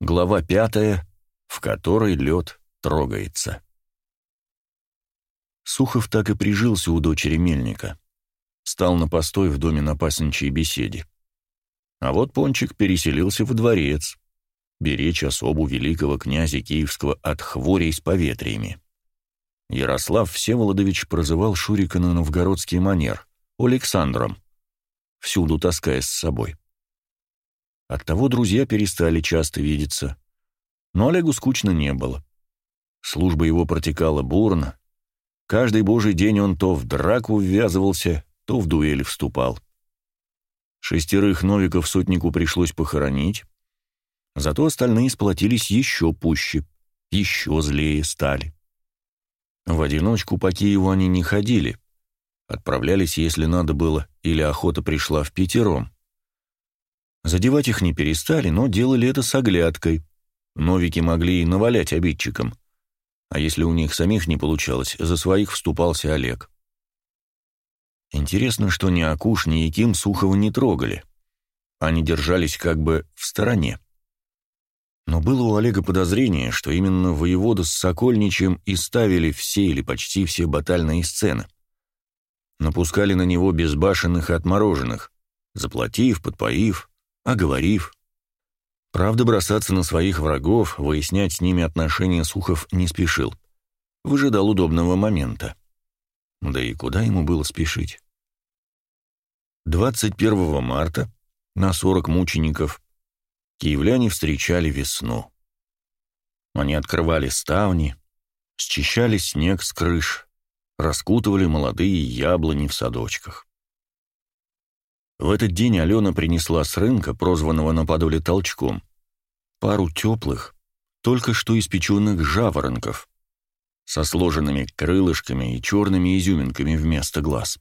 Глава пятая, в которой лед трогается. Сухов так и прижился у дочери Мельника. Стал на постой в доме на пасынчьей беседе. А вот Пончик переселился в дворец, беречь особу великого князя Киевского от хворей с поветриями. Ярослав Всеволодович прозывал Шурика на новгородский манер Александром, всюду таская с собой. Оттого друзья перестали часто видеться. Но Олегу скучно не было. Служба его протекала бурно. Каждый божий день он то в драку ввязывался, то в дуэли вступал. Шестерых новиков сотнику пришлось похоронить, зато остальные сплотились еще пуще, еще злее стали. В одиночку по Киеву они не ходили, отправлялись, если надо было, или охота пришла в пятером. Задевать их не перестали, но делали это с оглядкой. Новики могли и навалять обидчикам. А если у них самих не получалось, за своих вступался Олег. Интересно, что ни Акуш, ни Яким Сухова не трогали. Они держались как бы в стороне. Но было у Олега подозрение, что именно воевода с Сокольничем и ставили все или почти все батальные сцены. Напускали на него безбашенных и отмороженных, заплатив, подпоив, оговорив. Правда, бросаться на своих врагов, выяснять с ними отношения Сухов не спешил. Выжидал удобного момента. Да и куда ему было спешить? 21 марта на 40 мучеников киевляне встречали весну. Они открывали ставни, счищали снег с крыш, раскутывали молодые яблони в садочках. В этот день Алена принесла с рынка, прозванного на Подоле толчком, пару теплых, только что испеченных жаворонков со сложенными крылышками и черными изюминками вместо глаз.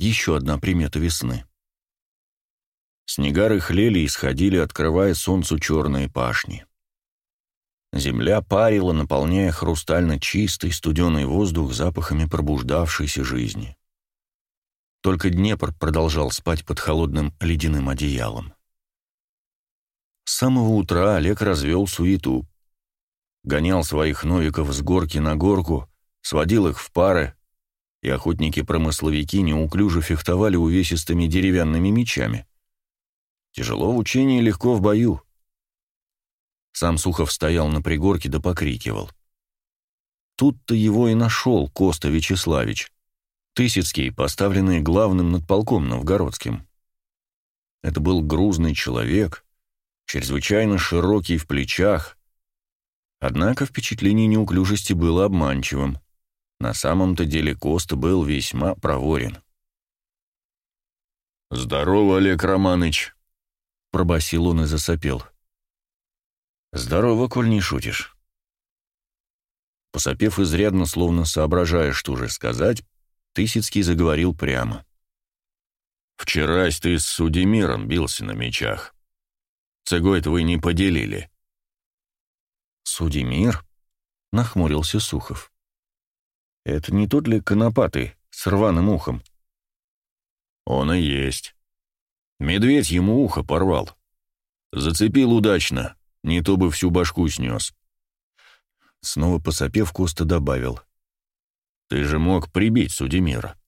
Еще одна примета весны. Снегары хлели и сходили, открывая солнцу черные пашни. Земля парила, наполняя хрустально чистый, студеный воздух запахами пробуждавшейся жизни. Только Днепр продолжал спать под холодным ледяным одеялом. С самого утра Олег развел суету. Гонял своих новиков с горки на горку, сводил их в пары, и охотники-промысловики неуклюже фехтовали увесистыми деревянными мечами. Тяжело в учении, легко в бою. Сам Сухов стоял на пригорке да покрикивал. Тут-то его и нашел Коста Вячеславич. Тысяцкий, поставленный главным над полком новгородским. Это был грузный человек, чрезвычайно широкий в плечах, однако впечатление неуклюжести было обманчивым. На самом-то деле Коста был весьма проворен. «Здорово, Олег Романыч!» — пробасил он и засопел. «Здорово, коль не шутишь». Посопев изрядно, словно соображая, что же сказать, Тысяцкий заговорил прямо. «Вчерась ты с Судемиром бился на мечах. Цегой-то вы не поделили». «Судемир?» — нахмурился Сухов. «Это не тот ли конопатый с рваным ухом?» «Он и есть. Медведь ему ухо порвал. Зацепил удачно, не то бы всю башку снес». Снова посопев, Коста добавил. Ты же мог прибить Судемира.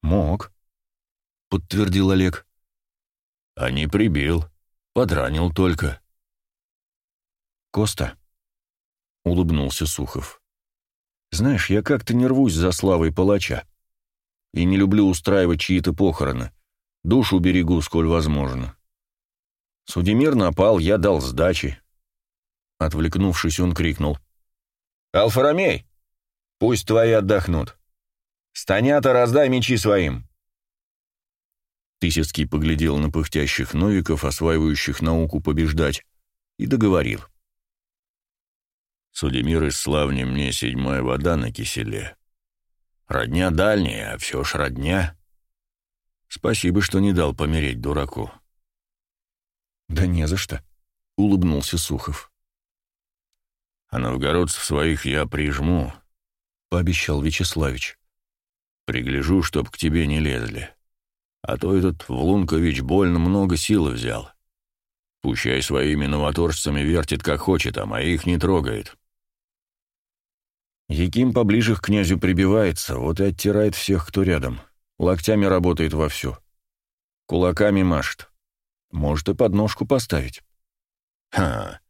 Мог, подтвердил Олег. А не прибил, подранил только. Коста, улыбнулся Сухов. Знаешь, я как-то не рвусь за славой палача. И не люблю устраивать чьи-то похороны. Душу берегу, сколь возможно. Судемир напал, я дал сдачи. Отвлекнувшись, он крикнул. «Алфаромей, Пусть твои отдохнут. Станята, раздай мечи своим!» Тысяцкий поглядел на пыхтящих новиков, осваивающих науку побеждать, и договорил. «Судемир из славни мне седьмая вода на киселе. Родня дальняя, а все ж родня. Спасибо, что не дал помереть дураку». «Да не за что», — улыбнулся Сухов. «А новгородцев своих я прижму, пообещал Вячеславич. «Пригляжу, чтоб к тебе не лезли. А то этот Влункович больно много силы взял. Пущай своими новоторжцами вертит как хочет, а моих не трогает. Яким поближе к князю прибивается, вот и оттирает всех, кто рядом. Локтями работает вовсю. Кулаками машет. Может и подножку поставить. Ха,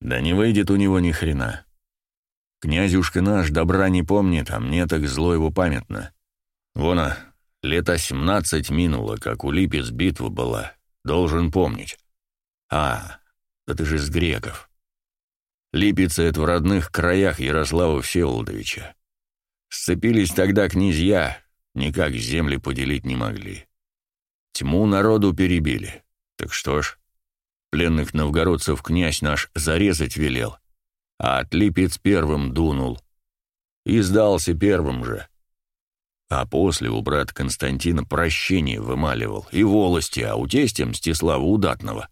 да не выйдет у него ни хрена. Князюшка наш добра не помнит, а мне так зло его памятно. Вон, а, лето семнадцать минуло, как у Липец битва была. Должен помнить. А, да ты же с греков. Липица — это в родных краях Ярослава Всеволодовича. Сцепились тогда князья, никак земли поделить не могли. Тьму народу перебили. Так что ж, пленных новгородцев князь наш зарезать велел, а от Липец первым дунул. И сдался первым же. А после у брата Константина прощение вымаливал и волости, а у тестя Мстислава Удатного,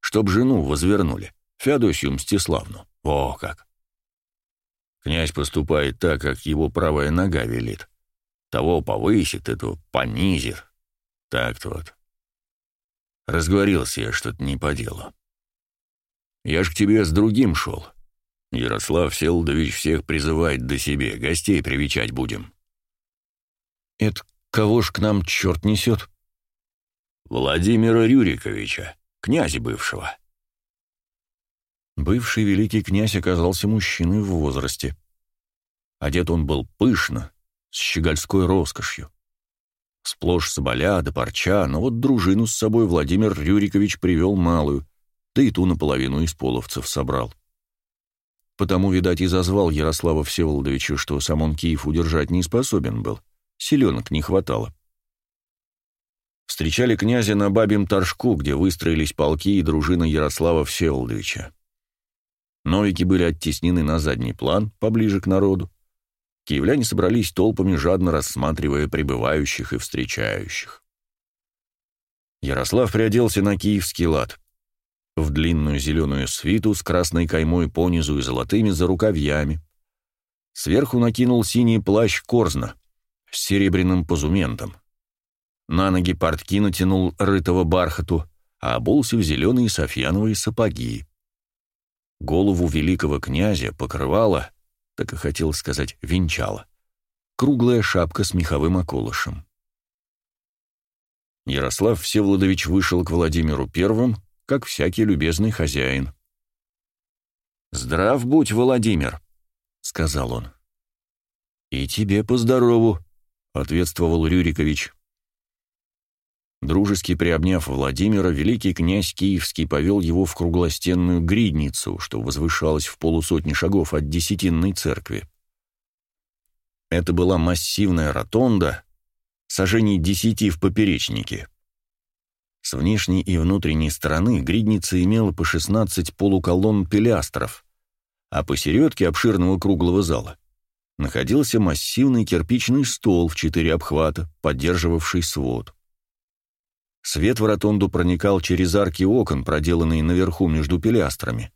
чтоб жену возвернули, Феодосию Мстиславну. О, как! Князь поступает так, как его правая нога велит. Того повысит, этого понизит. Так-то вот. Разговорился я что-то не по делу. Я ж к тебе с другим шел. Ярослав Селдович всех призывает до себе, гостей привечать будем. Это кого ж к нам черт несет? Владимира Рюриковича, князя бывшего. Бывший великий князь оказался мужчиной в возрасте. Одет он был пышно, с щегольской роскошью. Сплошь соболя да парча, но вот дружину с собой Владимир Рюрикович привел малую, да и ту наполовину из половцев собрал. Потому, видать, и зазвал Ярослава Всеволодовича, что сам он Киев удержать не способен был, селенок не хватало. Встречали князя на Бабьем Торжку, где выстроились полки и дружина Ярослава Всеволодовича. Новики были оттеснены на задний план, поближе к народу. Киевляне собрались толпами, жадно рассматривая прибывающих и встречающих. Ярослав приоделся на киевский лад. В длинную зеленую свиту с красной каймой понизу и золотыми зарукавьями. Сверху накинул синий плащ корзна с серебряным позументом. На ноги портки натянул рытого бархату, а обулся в зеленые софьяновые сапоги. Голову великого князя покрывала, так и хотел сказать, венчала, круглая шапка с меховым околышем. Ярослав Всеволодович вышел к Владимиру Первым, как всякий любезный хозяин. «Здрав будь, Владимир», — сказал он. «И тебе поздорову», — ответствовал Рюрикович. Дружески приобняв Владимира, великий князь Киевский повел его в круглостенную гридницу, что возвышалась в полусотни шагов от Десятинной церкви. Это была массивная ротонда, сажений десяти в поперечнике. С внешней и внутренней стороны гридница имела по 16 полуколонн пилястров, а посередке обширного круглого зала находился массивный кирпичный стол в четыре обхвата, поддерживавший свод. Свет в ротонду проникал через арки окон, проделанные наверху между пилястрами,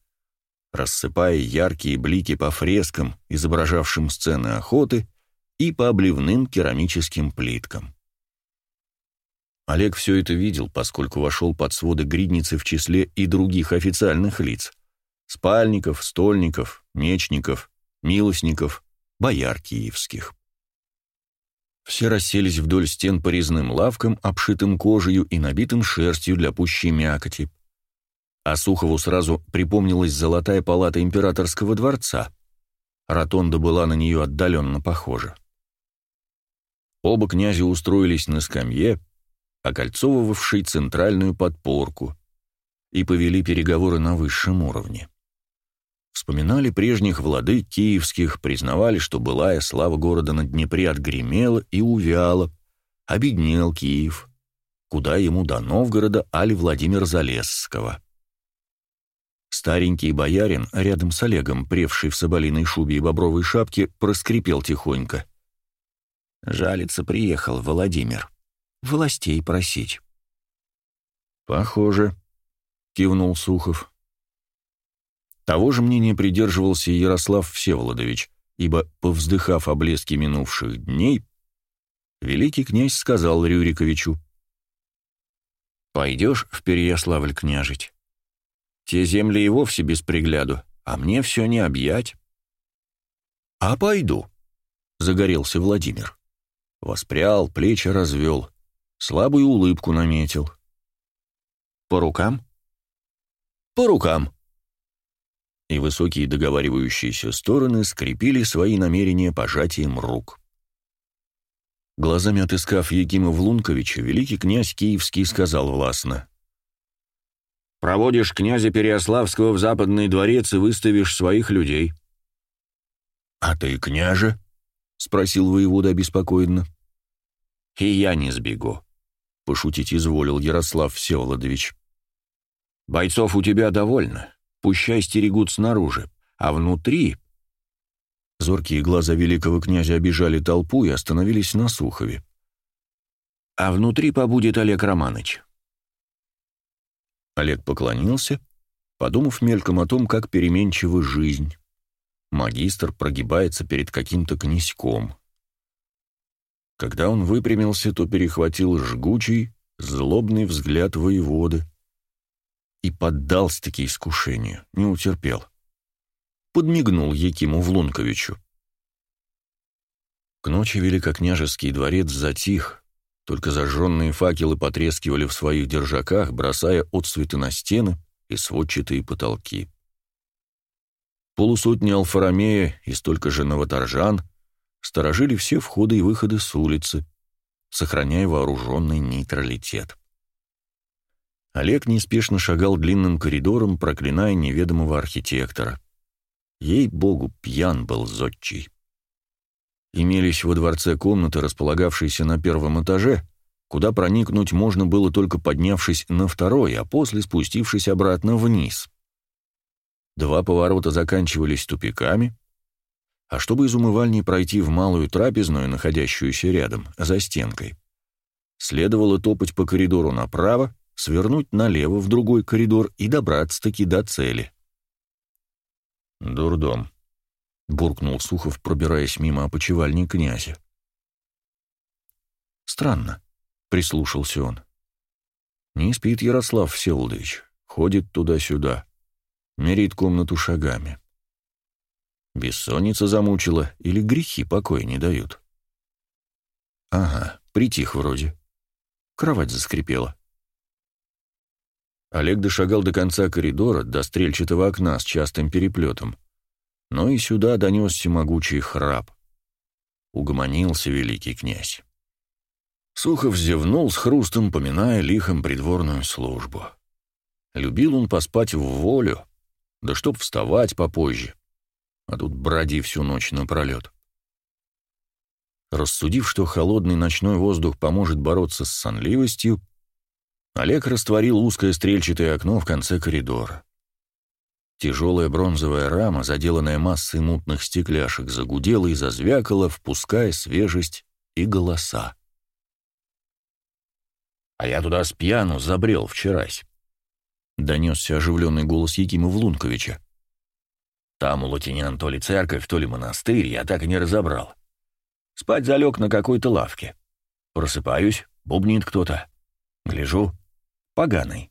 рассыпая яркие блики по фрескам, изображавшим сцены охоты, и по обливным керамическим плиткам. Олег все это видел, поскольку вошел под своды гридницы в числе и других официальных лиц — спальников, стольников, мечников, милостников, бояр киевских. Все расселись вдоль стен по резным лавкам, обшитым кожею и набитым шерстью для пущей мякоти. А Сухову сразу припомнилась золотая палата императорского дворца. Ротонда была на нее отдаленно похожа. Оба князя устроились на скамье, окольцовывавшей центральную подпорку, и повели переговоры на высшем уровне. Вспоминали прежних владык киевских, признавали, что былая слава города на Днепре отгремела и увяла, обеднел Киев, куда ему до Новгорода али Владимир Залесского. Старенький боярин, рядом с Олегом, превший в соболиной шубе и бобровой шапке, проскрипел тихонько. «Жалится приехал Владимир. Властей просить». «Похоже», — кивнул Сухов. Того же мнения придерживался Ярослав Всеволодович, ибо, повздыхав о блеске минувших дней, великий князь сказал Рюриковичу, «Пойдешь в Переяславль княжить? Те земли и вовсе без пригляду, а мне все не объять». «А пойду», — загорелся Владимир. Воспрял, плечи развел, слабую улыбку наметил. «По рукам?» «По рукам», и высокие договаривающиеся стороны скрепили свои намерения пожатием рук. Глазами отыскав Якима Влунковича, великий князь Киевский сказал властно. «Проводишь князя Переославского в западный дворец и выставишь своих людей». «А ты, княже?» — спросил воевода обеспокоенно. «И я не сбегу», — пошутить изволил Ярослав Всеволодович. «Бойцов у тебя довольно. Пущай стерегут снаружи, а внутри...» Зоркие глаза великого князя обижали толпу и остановились на Сухове. «А внутри побудет Олег Романыч». Олег поклонился, подумав мельком о том, как переменчива жизнь. Магистр прогибается перед каким-то князьком. Когда он выпрямился, то перехватил жгучий, злобный взгляд воеводы, и поддался-таки искушению, не утерпел. Подмигнул Якиму Влунковичу. К ночи великокняжеский дворец затих, только зажженные факелы потрескивали в своих держаках, бросая отсветы на стены и сводчатые потолки. Полусотни Алфаромея и столько же новоторжан сторожили все входы и выходы с улицы, сохраняя вооруженный нейтралитет. Олег неспешно шагал длинным коридором, проклиная неведомого архитектора. Ей-богу, пьян был зодчий. Имелись во дворце комнаты, располагавшиеся на первом этаже, куда проникнуть можно было только поднявшись на второй, а после спустившись обратно вниз. Два поворота заканчивались тупиками, а чтобы из умывальни пройти в малую трапезную, находящуюся рядом, за стенкой, следовало топать по коридору направо, свернуть налево в другой коридор и добраться-таки до цели. «Дурдом», — буркнул Сухов, пробираясь мимо опочивальни князя. «Странно», — прислушался он. «Не спит Ярослав Всеволодович, ходит туда-сюда, мерит комнату шагами. Бессонница замучила или грехи покоя не дают?» «Ага, притих вроде. Кровать заскрипела». Олег дошагал до конца коридора, до стрельчатого окна с частым переплетом. Но и сюда донесся могучий храп. Угомонился великий князь. Сухов зевнул с хрустом, поминая лихом придворную службу. Любил он поспать в волю, да чтоб вставать попозже. А тут броди всю ночь напролет. Рассудив, что холодный ночной воздух поможет бороться с сонливостью, Олег растворил узкое стрельчатое окно в конце коридора. Тяжелая бронзовая рама, заделанная массой мутных стекляшек, загудела и зазвякала, впуская свежесть и голоса. «А я туда с пьяну забрел вчерась», — донесся оживленный голос Якима Влунковича. «Там у латинян то ли церковь, то ли монастырь, я так и не разобрал. Спать залег на какой-то лавке. Просыпаюсь, бубнит кто-то. Гляжу, поганый.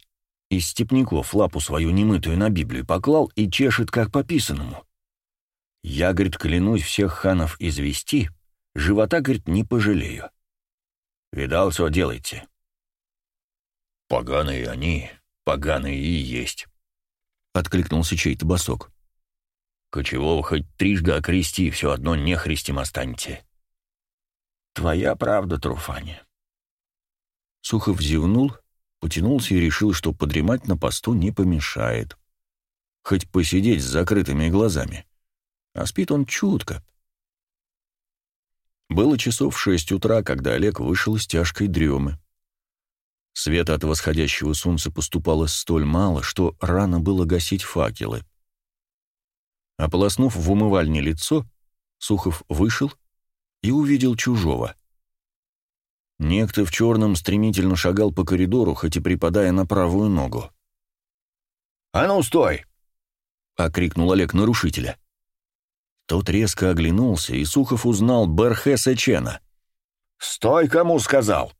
Из степняков лапу свою немытую на Библию поклал и чешет, как пописанному. Я, говорит, клянусь всех ханов извести, живота, говорит, не пожалею. Видал, что делаете? Поганые они, поганые и есть. Откликнулся чей-то босок. Кочевого хоть трижды окрести, все одно нехристим останете. Твоя правда, Труфаня. Сухов зевнул потянулся и решил, что подремать на посту не помешает. Хоть посидеть с закрытыми глазами. А спит он чутко. Было часов шесть утра, когда Олег вышел из тяжкой дремы. Света от восходящего солнца поступало столь мало, что рано было гасить факелы. Ополоснув в умывальне лицо, Сухов вышел и увидел чужого — Некто в черном стремительно шагал по коридору, хоть и припадая на правую ногу. «А ну, стой!» — окрикнул Олег нарушителя. Тот резко оглянулся, и Сухов узнал Берхеса Чена. «Стой, кому сказал!»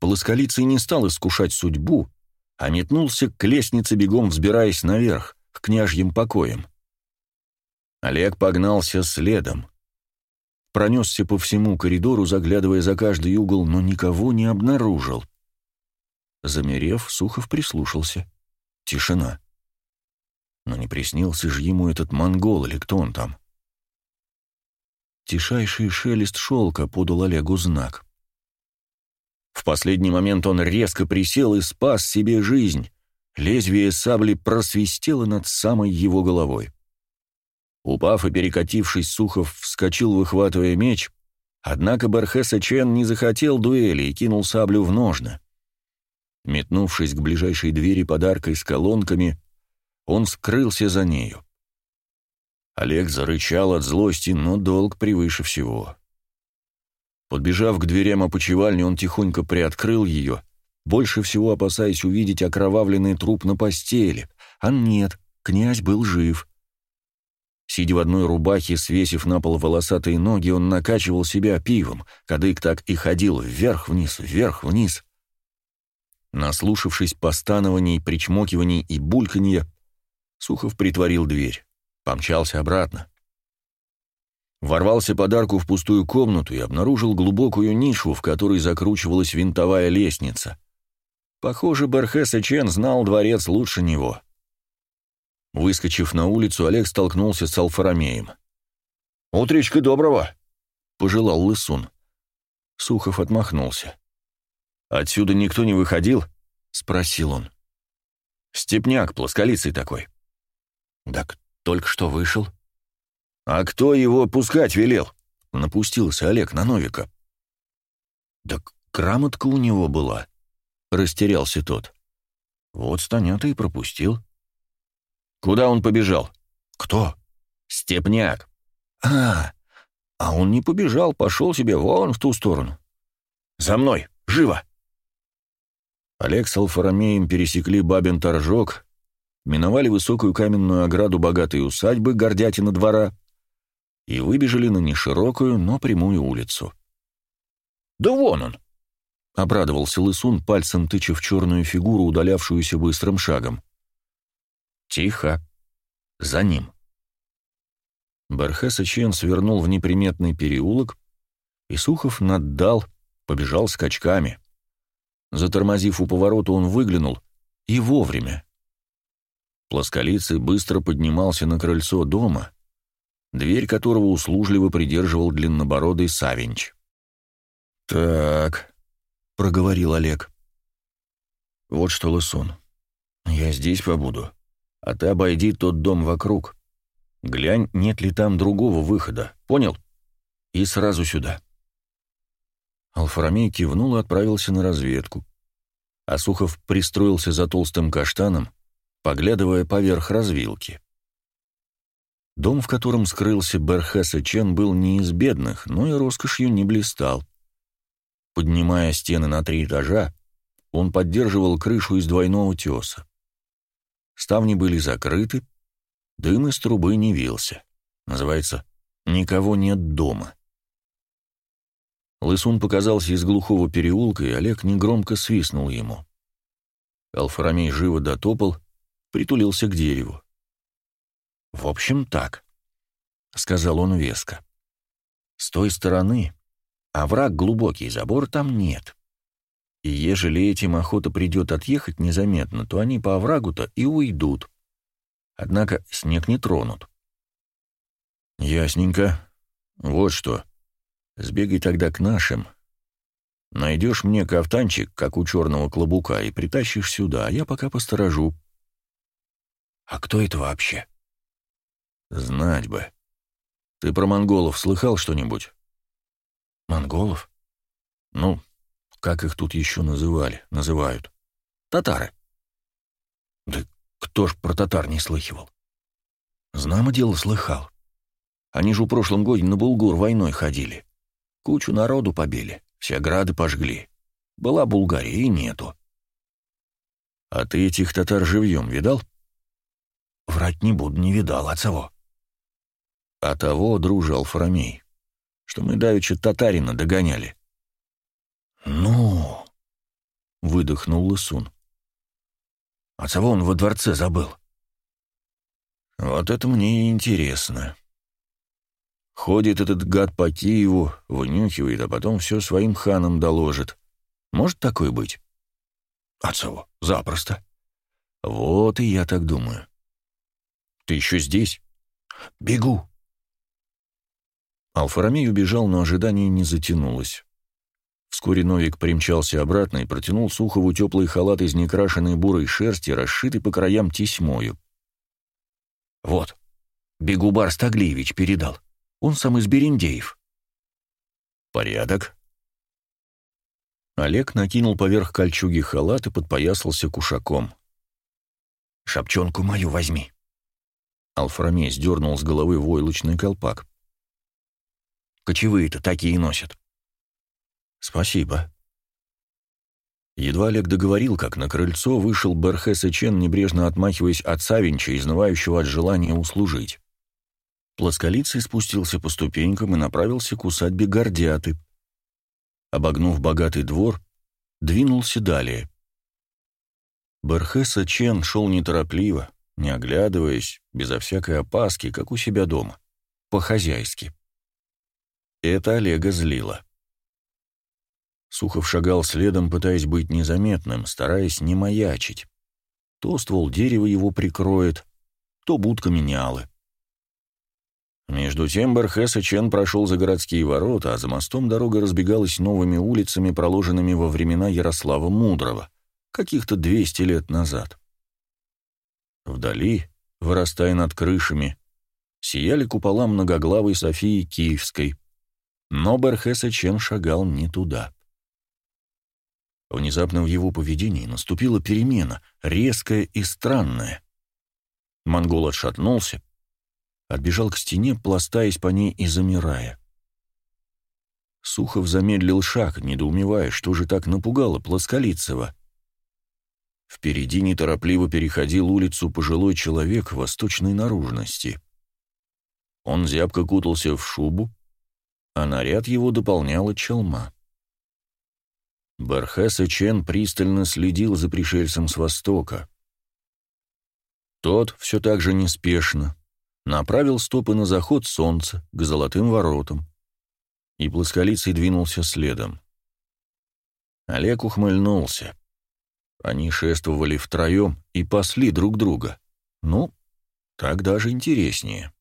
Полосколицый не стал искушать судьбу, а метнулся к лестнице, бегом взбираясь наверх, к княжьим покоям. Олег погнался следом. Пронесся по всему коридору, заглядывая за каждый угол, но никого не обнаружил. Замерев, Сухов прислушался. Тишина. Но не приснился же ему этот монгол или кто он там. Тишайший шелест шелка подал Олегу знак. В последний момент он резко присел и спас себе жизнь. Лезвие сабли просвистело над самой его головой. Упав и перекатившись, Сухов вскочил, выхватывая меч, однако Бархеса Чен не захотел дуэли и кинул саблю в ножны. Метнувшись к ближайшей двери подаркой с колонками, он скрылся за нею. Олег зарычал от злости, но долг превыше всего. Подбежав к дверям опочивальни, он тихонько приоткрыл ее, больше всего опасаясь увидеть окровавленный труп на постели. А нет, князь был жив. Сидя в одной рубахе, свесив на пол волосатые ноги, он накачивал себя пивом. Кадык так и ходил вверх-вниз, вверх-вниз. Наслушавшись постанований, причмокиваний и бульканья, Сухов притворил дверь. Помчался обратно. Ворвался подарку в пустую комнату и обнаружил глубокую нишу, в которой закручивалась винтовая лестница. Похоже, Берхес Чен знал дворец лучше него. Выскочив на улицу, Олег столкнулся с Алфаромеем. «Утречка доброго!» — пожелал Лысун. Сухов отмахнулся. «Отсюда никто не выходил?» — спросил он. «Степняк, плосколицый такой». «Так только что вышел». «А кто его пускать велел?» — напустился Олег на Новика. «Так грамотка у него была», — растерялся тот. «Вот Станята и пропустил». «Куда он побежал?» «Кто?» «Степняк». «А, а он не побежал, пошел себе вон в ту сторону». «За мной! Живо!» Олег с Алфаромеем пересекли бабин торжок, миновали высокую каменную ограду богатой усадьбы, гордятина двора, и выбежали на неширокую, но прямую улицу. «Да вон он!» — обрадовался Лысун, пальцем тыча в черную фигуру, удалявшуюся быстрым шагом. «Тихо. За ним». Бархеса Чен свернул в неприметный переулок, и Сухов наддал, побежал скачками. Затормозив у поворота, он выглянул, и вовремя. Плосколицый быстро поднимался на крыльцо дома, дверь которого услужливо придерживал длиннобородый Савинч. «Так», — проговорил Олег. «Вот что, Лысун, я здесь побуду, а ты обойди тот дом вокруг. Глянь, нет ли там другого выхода, понял? И сразу сюда». Алфаромей кивнул и отправился на разведку. А Сухов пристроился за толстым каштаном, поглядывая поверх развилки. Дом, в котором скрылся Берхеса Чен, был не из бедных, но и роскошью не блистал. Поднимая стены на три этажа, он поддерживал крышу из двойного теса. Ставни были закрыты, дым из трубы не вился. Называется «Никого нет дома». Лысун показался из глухого переулка, и Олег негромко свистнул ему. Алфаромей живо дотопал, притулился к дереву. «В общем, так», — сказал он веско. «С той стороны овраг глубокий, забор там нет. И ежели этим охота придет отъехать незаметно, то они по оврагу-то и уйдут. Однако снег не тронут». «Ясненько. Вот что. Сбегай тогда к нашим. Найдешь мне кафтанчик, как у черного клобука, и притащишь сюда, а я пока посторожу». «А кто это вообще?» Знать бы. Ты про монголов слыхал что-нибудь? Монголов? Ну, как их тут еще называли, называют? Татары. Да кто ж про татар не слыхивал? Знамо дело слыхал. Они же в прошлом году на Булгур войной ходили. Кучу народу побили, все грады пожгли. Была Булгария и нету. А ты этих татар живьем видал? Врать не буду, не видал, а цего? А того, друже Алфаромей, что мы давеча татарина догоняли. «Ну...» — выдохнул Лысун. А кого он во дворце забыл?» «Вот это мне интересно. Ходит этот гад по Киеву, вынюхивает, а потом все своим ханам доложит. Может такое быть?» «А кого? Запросто». «Вот и я так думаю. Ты еще здесь?» «Бегу». Алфарамей убежал, но ожидание не затянулось. Вскоре Новик примчался обратно и протянул Сухову теплый халат из некрашенной бурой шерсти, расшитый по краям тесьмою. «Вот, Бегубар Стаглиевич передал. Он сам из Берендеев». «Порядок». Олег накинул поверх кольчуги халат и подпоясался кушаком. «Шапчонку мою возьми». Алфарамей сдернул с головы войлочный колпак. «Кочевые-то такие носят». «Спасибо». Едва Олег договорил, как на крыльцо вышел Берхес Чен, небрежно отмахиваясь от Савинча, изнывающего от желания услужить. Плосколицый спустился по ступенькам и направился к усадьбе Гордяты. Обогнув богатый двор, двинулся далее. Берхеса Чен шел неторопливо, не оглядываясь, безо всякой опаски, как у себя дома, по-хозяйски. Это Олега злило. Сухов шагал следом, пытаясь быть незаметным, стараясь не маячить. То ствол дерева его прикроет, то будка менялы. Между тем Бархес и Чен прошел за городские ворота, а за мостом дорога разбегалась новыми улицами, проложенными во времена Ярослава Мудрого, каких-то 200 лет назад. Вдали, вырастая над крышами, сияли купола многоглавой Софии Киевской, но Бархес и Чен шагал не туда. Внезапно в его поведении наступила перемена, резкая и странная. Монгол отшатнулся, отбежал к стене, пластаясь по ней и замирая. Сухов замедлил шаг, недоумевая, что же так напугало Плосколицева. Впереди неторопливо переходил улицу пожилой человек восточной наружности. Он зябко кутался в шубу, а наряд его дополняла челма. Бархес Чен пристально следил за пришельцем с востока. Тот все так же неспешно направил стопы на заход солнца к золотым воротам, и плосколицей двинулся следом. Олег ухмыльнулся. Они шествовали втроем и пасли друг друга. Ну, так даже интереснее.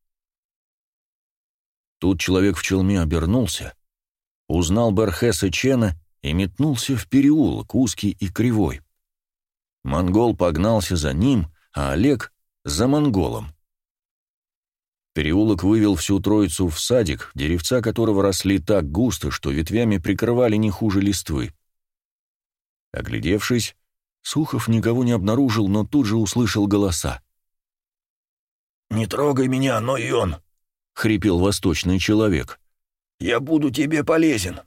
Тут человек в челме обернулся, узнал Бархеса Чена и метнулся в переулок, узкий и кривой. Монгол погнался за ним, а Олег — за монголом. Переулок вывел всю троицу в садик, деревца которого росли так густо, что ветвями прикрывали не хуже листвы. Оглядевшись, Сухов никого не обнаружил, но тут же услышал голоса. «Не трогай меня, но и он!» — хрипел восточный человек. «Я буду тебе полезен!»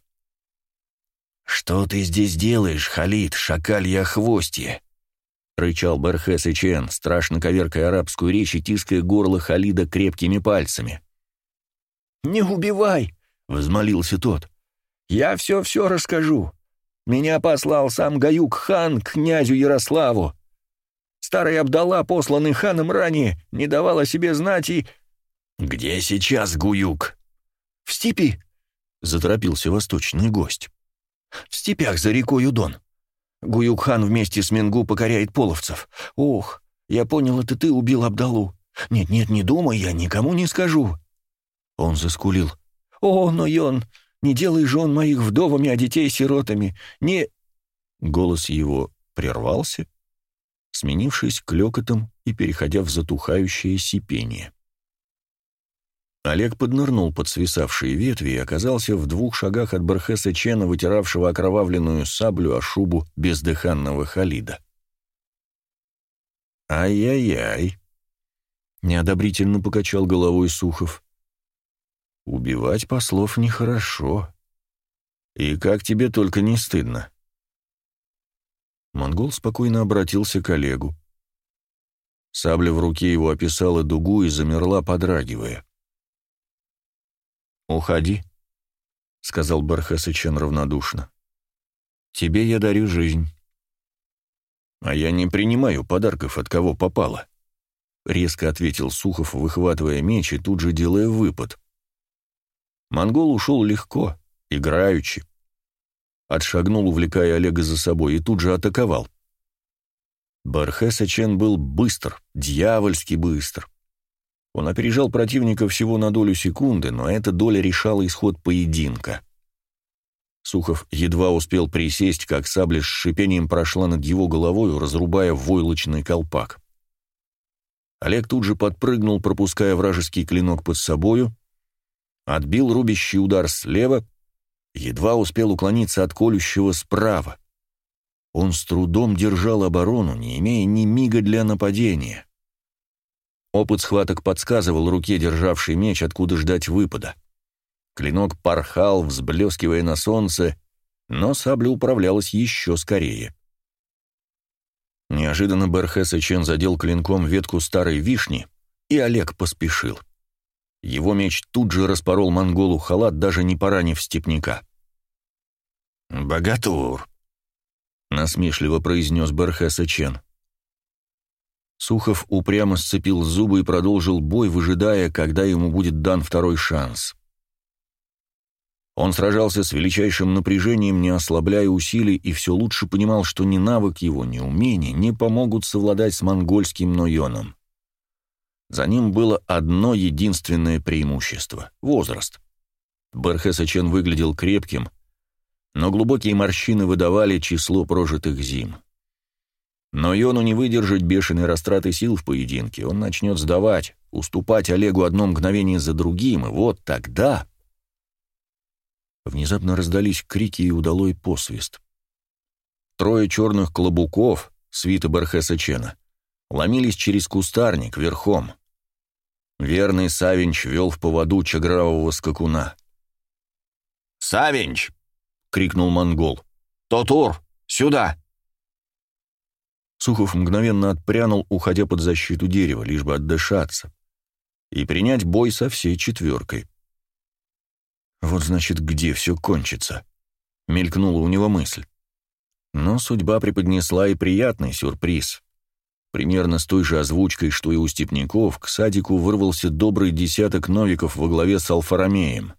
«Что ты здесь делаешь, Халид, шакалья хвостье?» — рычал Берхес Ичен, страшно коверкая арабскую речь и тиская горло Халида крепкими пальцами. «Не убивай!» — возмолился тот. «Я все-все расскажу. Меня послал сам Гаюк-хан к князю Ярославу. Старый Абдалла, посланный ханом ранее, не давал о себе знать и...» «Где сейчас Гуюк?» «В степи», — заторопился восточный гость. В степях за рекой Удон. Гуюкхан вместе с Мингу покоряет половцев. Ох, я понял, это ты убил Абдалу. Нет-нет, не думай, я никому не скажу». Он заскулил. «О, но Йон, не делай жен моих вдовами, а детей сиротами. Не...» Голос его прервался, сменившись клёкотом и переходя в затухающее сипение. Олег поднырнул под свисавшие ветви и оказался в двух шагах от Бархеса Чена, вытиравшего окровавленную саблю о шубу бездыханного Халида. «Ай-яй-яй!» — неодобрительно покачал головой Сухов. «Убивать послов нехорошо. И как тебе только не стыдно?» Монгол спокойно обратился к Олегу. Сабля в руке его описала дугу и замерла, подрагивая. «Уходи», — сказал Бархасычен равнодушно. «Тебе я дарю жизнь». «А я не принимаю подарков от кого попало», — резко ответил Сухов, выхватывая меч и тут же делая выпад. Монгол ушел легко, играючи. Отшагнул, увлекая Олега за собой, и тут же атаковал. Бархеса Чен был быстр, дьявольски быстр. Он опережал противника всего на долю секунды, но эта доля решала исход поединка. Сухов едва успел присесть, как сабля с шипением прошла над его головой, разрубая войлочный колпак. Олег тут же подпрыгнул, пропуская вражеский клинок под собою, отбил рубящий удар слева, едва успел уклониться от колющего справа. Он с трудом держал оборону, не имея ни мига для нападения. Опыт схваток подсказывал руке, державшей меч, откуда ждать выпада. Клинок порхал, взблескивая на солнце, но сабля управлялась еще скорее. Неожиданно Берхеса Чен задел клинком ветку старой вишни, и Олег поспешил. Его меч тут же распорол монголу халат, даже не поранив степняка. «Богатур», — насмешливо произнес Берхеса Чен. Сухов упрямо сцепил зубы и продолжил бой, выжидая, когда ему будет дан второй шанс. Он сражался с величайшим напряжением, не ослабляя усилий, и все лучше понимал, что ни навык его, ни умение не помогут совладать с монгольским Нойоном. За ним было одно единственное преимущество — возраст. Бархесачен выглядел крепким, но глубокие морщины выдавали число прожитых зим. Но Йону не выдержать бешеной растраты сил в поединке, он начнет сдавать, уступать Олегу одно мгновение за другим, и вот тогда... Внезапно раздались крики и удалой посвист. Трое черных клобуков, свита Бархеса Чена, ломились через кустарник верхом. Верный Савинч вел в поводу чагравого скакуна. «Савинч!» — крикнул монгол. «Тотур! Сюда!» Сухов мгновенно отпрянул, уходя под защиту дерева, лишь бы отдышаться, и принять бой со всей четверкой. Вот значит, где все кончится. Мелькнула у него мысль. Но судьба преподнесла и приятный сюрприз. Примерно с той же озвучкой, что и у степняков, к садику вырвался добрый десяток новиков во главе с Алфаромеем.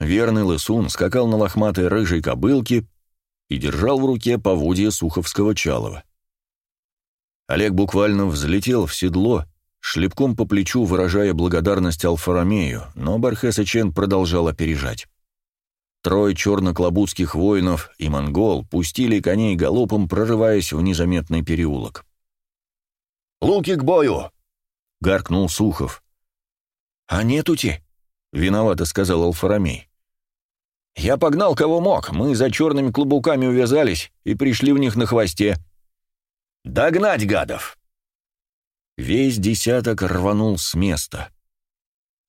Верный лысун скакал на лохматой рыжей кобылке и держал в руке поводья Суховского Чалова. Олег буквально взлетел в седло шлепком по плечу выражая благодарность Алфаромею, но Бархеса Чен продолжал опережать. Трое черноклобудских воинов и монгол пустили коней галопом, прорываясь в незаметный переулок. «Луки к бою!» — гаркнул Сухов. «А нетути?» — виновато сказал Алфаромей. «Я погнал кого мог, мы за черными клубуками увязались и пришли в них на хвосте. Догнать гадов!» Весь десяток рванул с места.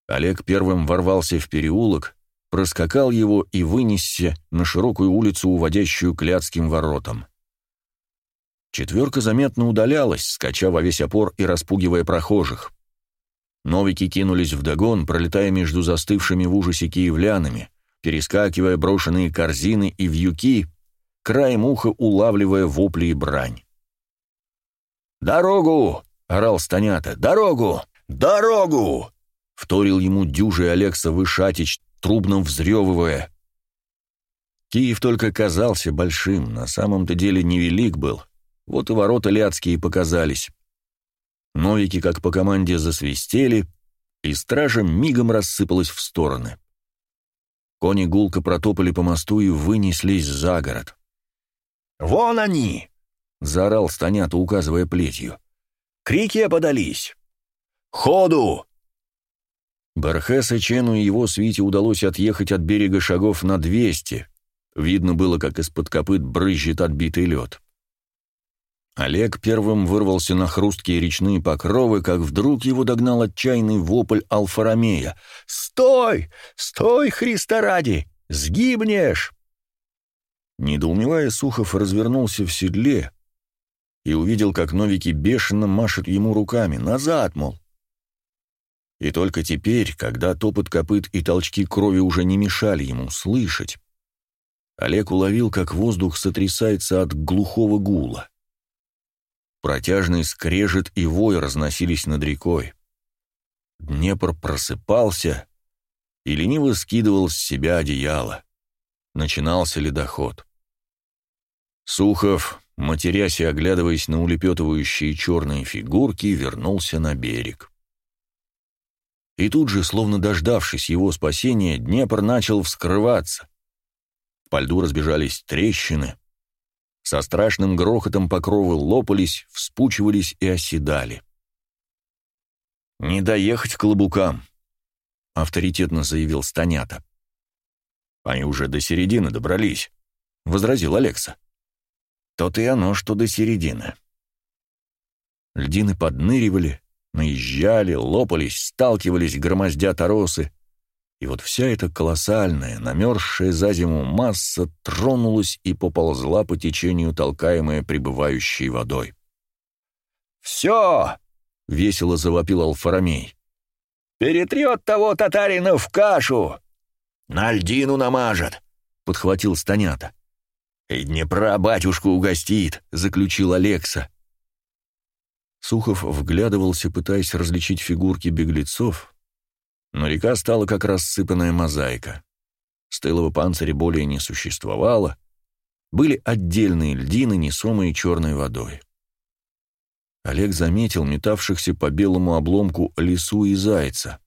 Олег первым ворвался в переулок, проскакал его и вынесся на широкую улицу, уводящую к Ляцким воротам. Четверка заметно удалялась, скача во весь опор и распугивая прохожих. Новики кинулись вдогон, пролетая между застывшими в ужасе киевлянами, перескакивая брошенные корзины и вьюки, краем уха улавливая вопли и брань. «Дорогу! — орал Станята. «Дорогу! Дорогу!» — вторил ему дюжий Алекса Вышатич, трубно взрёвывая. Киев только казался большим, на самом-то деле невелик был. Вот и ворота ляцкие показались. Новики, как по команде, засвистели, и стража мигом рассыпалась в стороны. Кони гулко протопали по мосту и вынеслись за город. «Вон они!» — заорал Станята, указывая плетью. К реке подались. Ходу!» Бархеса Чену и его свите удалось отъехать от берега шагов на двести. Видно было, как из-под копыт брызжет отбитый лед. Олег первым вырвался на хрусткие речные покровы, как вдруг его догнал отчаянный вопль Алфаромея. «Стой! Стой, Христа ради! Сгибнешь!» Недоумевая, Сухов развернулся в седле, и увидел, как новики бешено машут ему руками. «Назад, мол!» И только теперь, когда топот копыт и толчки крови уже не мешали ему слышать, Олег уловил, как воздух сотрясается от глухого гула. Протяжный скрежет и вой разносились над рекой. Днепр просыпался и лениво скидывал с себя одеяло. Начинался ледоход. Сухов, матерясь и оглядываясь на улепетывающие черные фигурки, вернулся на берег. И тут же, словно дождавшись его спасения, Днепр начал вскрываться. По льду разбежались трещины. Со страшным грохотом покровы лопались, вспучивались и оседали. «Не доехать к лобукам», — авторитетно заявил Станята. «Они уже до середины добрались», — возразил Алекса. «То-то и оно, что до середины». Льдины подныривали, наезжали, лопались, сталкивались, громоздя торосы. И вот вся эта колоссальная, намерзшая за зиму масса тронулась и поползла по течению, толкаемая прибывающей водой. «Все!» — весело завопил Алфарамей. «Перетрет того татарина в кашу!» «На льдину намажет!» — подхватил Станята. «И Днепра батюшку угостит!» — заключил Алекса. Сухов вглядывался, пытаясь различить фигурки беглецов, но река стала как рассыпанная мозаика. Стылого панциря более не существовало, были отдельные льдины, несомые черной водой. Олег заметил метавшихся по белому обломку лису и зайца.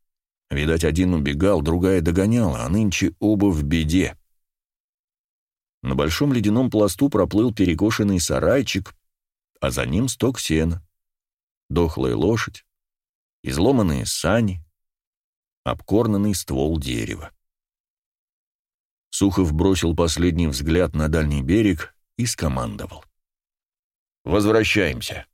Видать, один убегал, другая догоняла, а нынче оба в беде. На большом ледяном пласту проплыл перекошенный сарайчик, а за ним сток сена дохлая лошадь, изломанные сани, обкорнанный ствол дерева. Сухов бросил последний взгляд на дальний берег и скомандовал. «Возвращаемся».